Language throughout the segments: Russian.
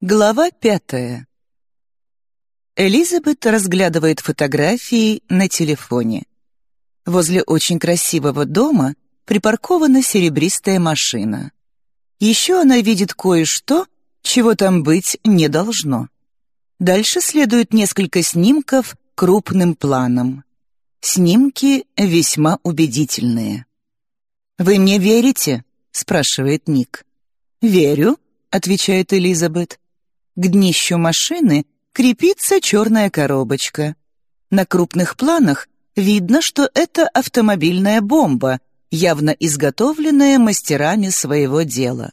Глава пятая. Элизабет разглядывает фотографии на телефоне. Возле очень красивого дома припаркована серебристая машина. Еще она видит кое-что, чего там быть не должно. Дальше следует несколько снимков крупным планом. Снимки весьма убедительные. «Вы мне верите?» — спрашивает Ник. «Верю», — отвечает Элизабет. К днищу машины крепится черная коробочка. На крупных планах видно, что это автомобильная бомба, явно изготовленная мастерами своего дела.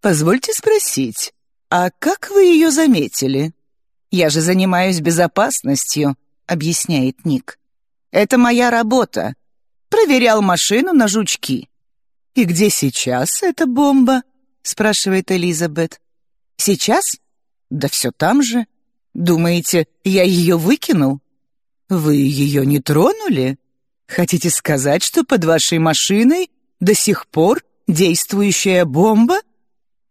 «Позвольте спросить, а как вы ее заметили?» «Я же занимаюсь безопасностью», — объясняет Ник. «Это моя работа. Проверял машину на жучки». «И где сейчас эта бомба?» — спрашивает Элизабет. «Сейчас? Да все там же. Думаете, я ее выкинул? Вы ее не тронули? Хотите сказать, что под вашей машиной до сих пор действующая бомба?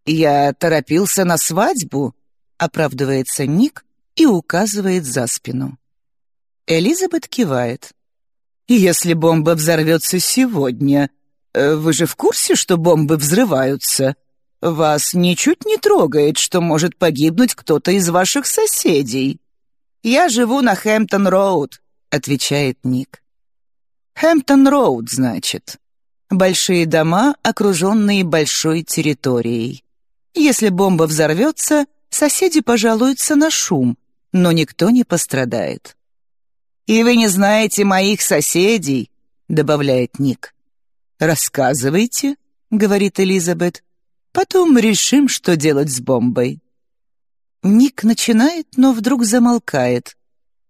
Я торопился на свадьбу, оправдывается Ник и указывает за спину. Элизабет кивает. «Если бомба взорвется сегодня, э, вы же в курсе, что бомбы взрываются? Вас ничуть не трогает, что может погибнуть кто-то из ваших соседей. Я живу на Хэмптон-Роуд, отвечает Ник. Хэмптон-Роуд, значит. Большие дома, окруженные большой территорией. Если бомба взорвется, соседи пожалуются на шум, но никто не пострадает. «И вы не знаете моих соседей», — добавляет Ник. «Рассказывайте», — говорит Элизабет. Потом решим, что делать с бомбой». Ник начинает, но вдруг замолкает.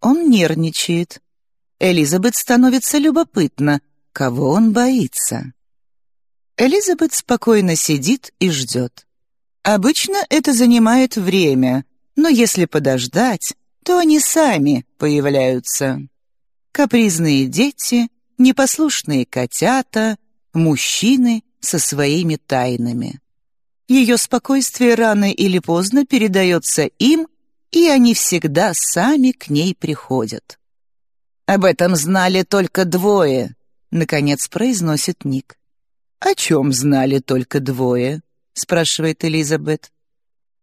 Он нервничает. Элизабет становится любопытно, кого он боится. Элизабет спокойно сидит и ждет. Обычно это занимает время, но если подождать, то они сами появляются. Капризные дети, непослушные котята, мужчины со своими тайнами. Ее спокойствие рано или поздно передается им, и они всегда сами к ней приходят. «Об этом знали только двое», — наконец произносит Ник. «О чем знали только двое?» — спрашивает Элизабет.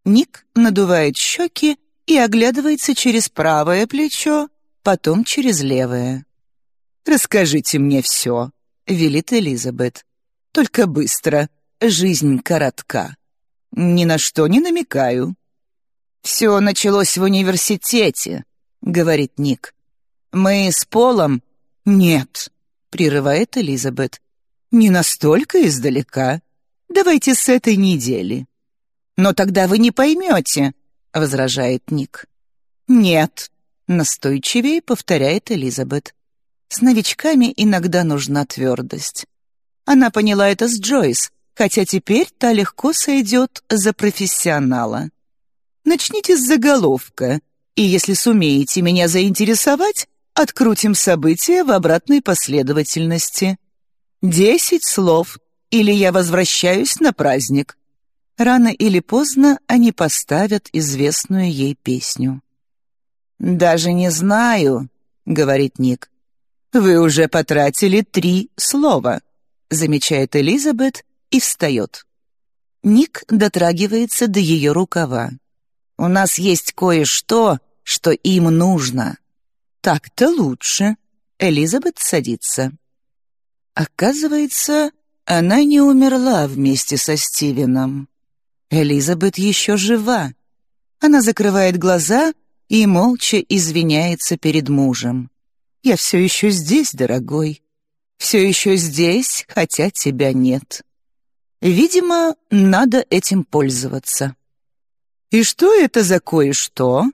Ник надувает щеки и оглядывается через правое плечо, потом через левое. «Расскажите мне все», — велит Элизабет. «Только быстро, жизнь коротка. Ни на что не намекаю. «Все началось в университете», — говорит Ник. «Мы с Полом...» «Нет», — прерывает Элизабет. «Не настолько издалека. Давайте с этой недели». «Но тогда вы не поймете», — возражает Ник. «Нет», — настойчивее повторяет Элизабет. «С новичками иногда нужна твердость». Она поняла это с Джойс, хотя теперь та легко сойдет за профессионала. Начните с заголовка, и если сумеете меня заинтересовать, открутим события в обратной последовательности. Десять слов, или я возвращаюсь на праздник. Рано или поздно они поставят известную ей песню. «Даже не знаю», — говорит Ник. «Вы уже потратили три слова», — замечает Элизабет и встает. Ник дотрагивается до ее рукава. «У нас есть кое-что, что им нужно». «Так-то лучше». Элизабет садится. Оказывается, она не умерла вместе со Стивеном. Элизабет еще жива. Она закрывает глаза и молча извиняется перед мужем. «Я все еще здесь, дорогой. Все еще здесь, хотя тебя нет». Видимо, надо этим пользоваться. И что это за кое-что?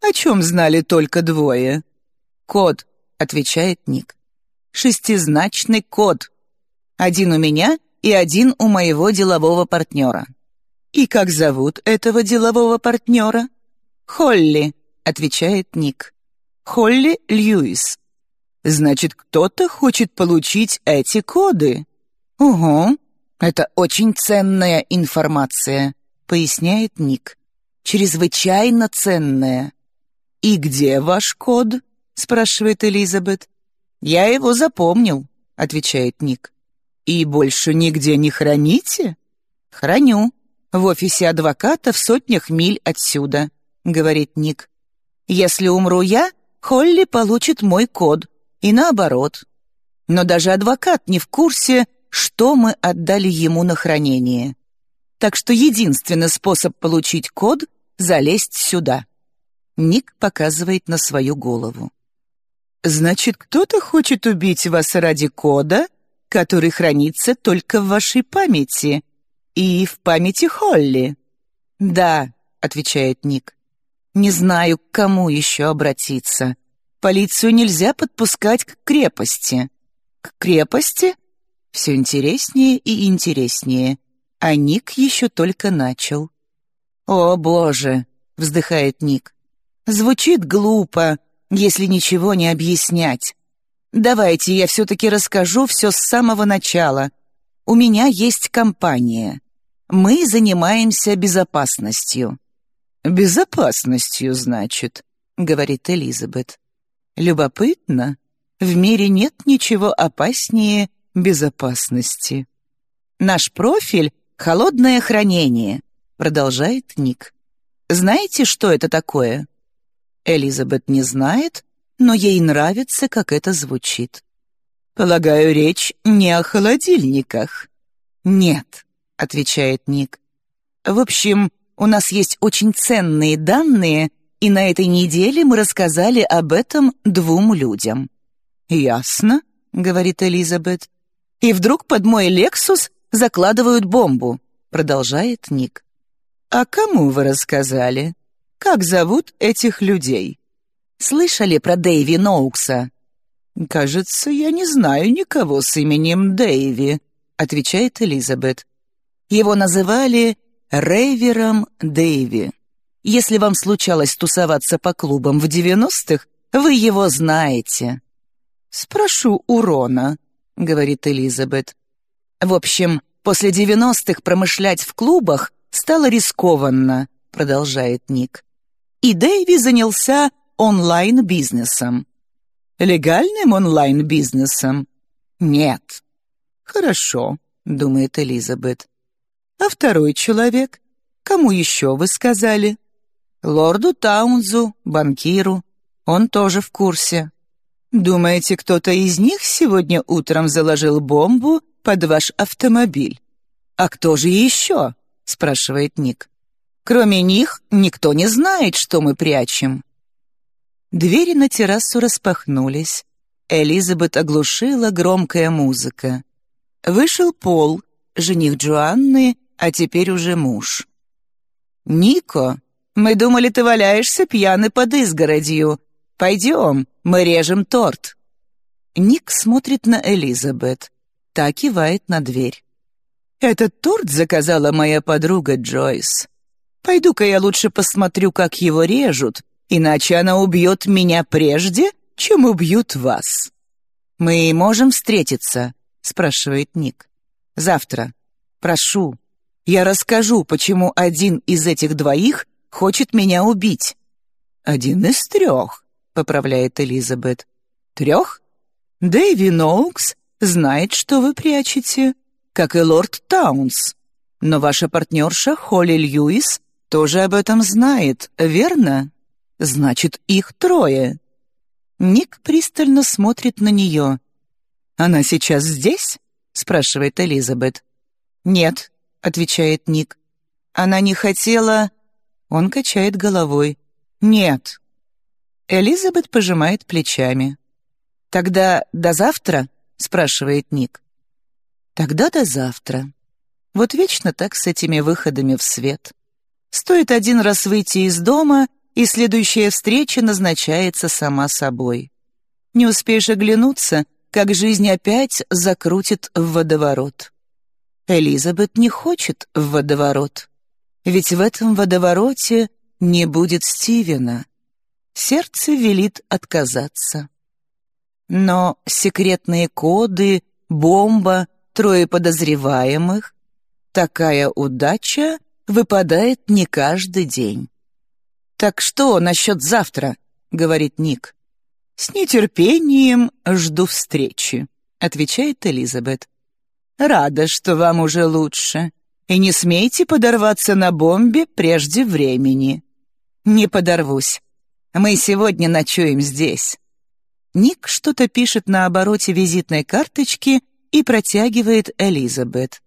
О чем знали только двое? Код, отвечает Ник. Шестизначный код. Один у меня и один у моего делового партнера. И как зовут этого делового партнера? Холли, отвечает Ник. Холли Льюис. Значит, кто-то хочет получить эти коды. Угу. «Это очень ценная информация», — поясняет Ник. чрезвычайно ценное». «И где ваш код?» — спрашивает Элизабет. «Я его запомнил», — отвечает Ник. «И больше нигде не храните?» «Храню. В офисе адвоката в сотнях миль отсюда», — говорит Ник. «Если умру я, Холли получит мой код, и наоборот. Но даже адвокат не в курсе, что мы отдали ему на хранение. Так что единственный способ получить код — залезть сюда». Ник показывает на свою голову. «Значит, кто-то хочет убить вас ради кода, который хранится только в вашей памяти и в памяти Холли?» «Да», — отвечает Ник. «Не знаю, к кому еще обратиться. Полицию нельзя подпускать к крепости». «К крепости?» Все интереснее и интереснее. А Ник еще только начал. «О, боже!» — вздыхает Ник. Звучит глупо, если ничего не объяснять. Давайте я все-таки расскажу все с самого начала. У меня есть компания. Мы занимаемся безопасностью». «Безопасностью, значит», — говорит Элизабет. «Любопытно. В мире нет ничего опаснее безопасности». «Наш профиль — холодное хранение», — продолжает Ник. «Знаете, что это такое?» Элизабет не знает, но ей нравится, как это звучит. «Полагаю, речь не о холодильниках». «Нет», — отвечает Ник. «В общем, у нас есть очень ценные данные, и на этой неделе мы рассказали об этом двум людям». «Ясно», — говорит Элизабет. «И вдруг под мой «Лексус» закладывают бомбу», — продолжает Ник. «А кому вы рассказали?» Как зовут этих людей? Слышали про Дэйви Ноукса? Кажется, я не знаю никого с именем Дэйви, отвечает Элизабет. Его называли Рейвером Дэйви. Если вам случалось тусоваться по клубам в девяностых, вы его знаете. Спрошу у Рона, говорит Элизабет. В общем, после девяностых промышлять в клубах стало рискованно, продолжает Ник и Дэйви занялся онлайн-бизнесом. Легальным онлайн-бизнесом? Нет. Хорошо, думает Элизабет. А второй человек? Кому еще вы сказали? Лорду Таунзу, банкиру. Он тоже в курсе. Думаете, кто-то из них сегодня утром заложил бомбу под ваш автомобиль? А кто же еще? спрашивает Ник. Кроме них никто не знает, что мы прячем». Двери на террасу распахнулись. Элизабет оглушила громкая музыка. Вышел Пол, жених Джоанны, а теперь уже муж. «Нико, мы думали, ты валяешься пьяный под изгородью. Пойдем, мы режем торт». Ник смотрит на Элизабет. Та кивает на дверь. «Этот торт заказала моя подруга Джойс. Пойду-ка я лучше посмотрю, как его режут, иначе она убьет меня прежде, чем убьют вас». «Мы можем встретиться?» — спрашивает Ник. «Завтра. Прошу. Я расскажу, почему один из этих двоих хочет меня убить». «Один из трех», — поправляет Элизабет. «Трех? Дэйви Ноукс знает, что вы прячете, как и лорд Таунс. Но ваша партнерша Холли Льюис тоже об этом знает, верно? Значит, их трое. Ник пристально смотрит на нее. «Она сейчас здесь?» — спрашивает Элизабет. «Нет», — отвечает Ник. «Она не хотела...» Он качает головой. «Нет». Элизабет пожимает плечами. «Тогда до завтра?» — спрашивает Ник. «Тогда до завтра. Вот вечно так с этими выходами в свет». Стоит один раз выйти из дома, и следующая встреча назначается сама собой. Не успеешь оглянуться, как жизнь опять закрутит в водоворот. Элизабет не хочет в водоворот, ведь в этом водовороте не будет Стивена. Сердце велит отказаться. Но секретные коды, бомба, трое подозреваемых — такая удача выпадает не каждый день. «Так что насчет завтра?» — говорит Ник. «С нетерпением жду встречи», — отвечает Элизабет. «Рада, что вам уже лучше. И не смейте подорваться на бомбе прежде времени». «Не подорвусь. Мы сегодня ночуем здесь». Ник что-то пишет на обороте визитной карточки и протягивает Элизабет.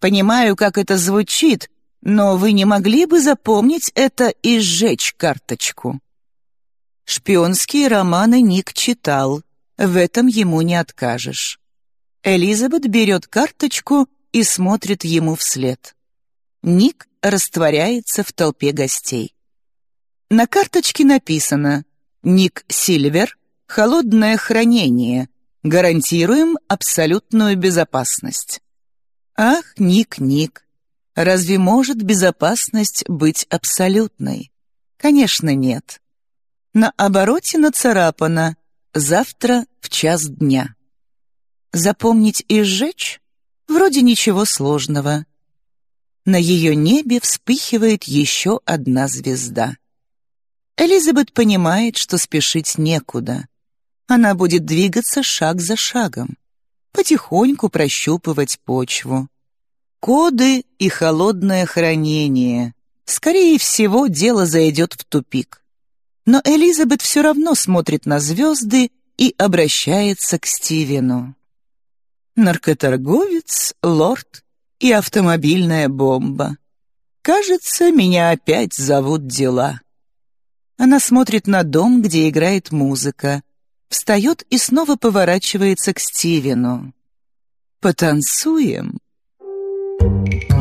«Понимаю, как это звучит, но вы не могли бы запомнить это и сжечь карточку?» Шпионские романы Ник читал, в этом ему не откажешь. Элизабет берет карточку и смотрит ему вслед. Ник растворяется в толпе гостей. На карточке написано «Ник Сильвер, холодное хранение, гарантируем абсолютную безопасность». Ах, Ник, Ник, Разве может безопасность быть абсолютной? Конечно, нет. На обороте нацарапано «Завтра в час дня». Запомнить и сжечь? Вроде ничего сложного. На ее небе вспыхивает еще одна звезда. Элизабет понимает, что спешить некуда. Она будет двигаться шаг за шагом, потихоньку прощупывать почву. Коды и холодное хранение. Скорее всего, дело зайдет в тупик. Но Элизабет все равно смотрит на звезды и обращается к Стивену. Наркоторговец, лорд и автомобильная бомба. Кажется, меня опять зовут дела. Она смотрит на дом, где играет музыка, встает и снова поворачивается к Стивену. «Потанцуем?» Thank you.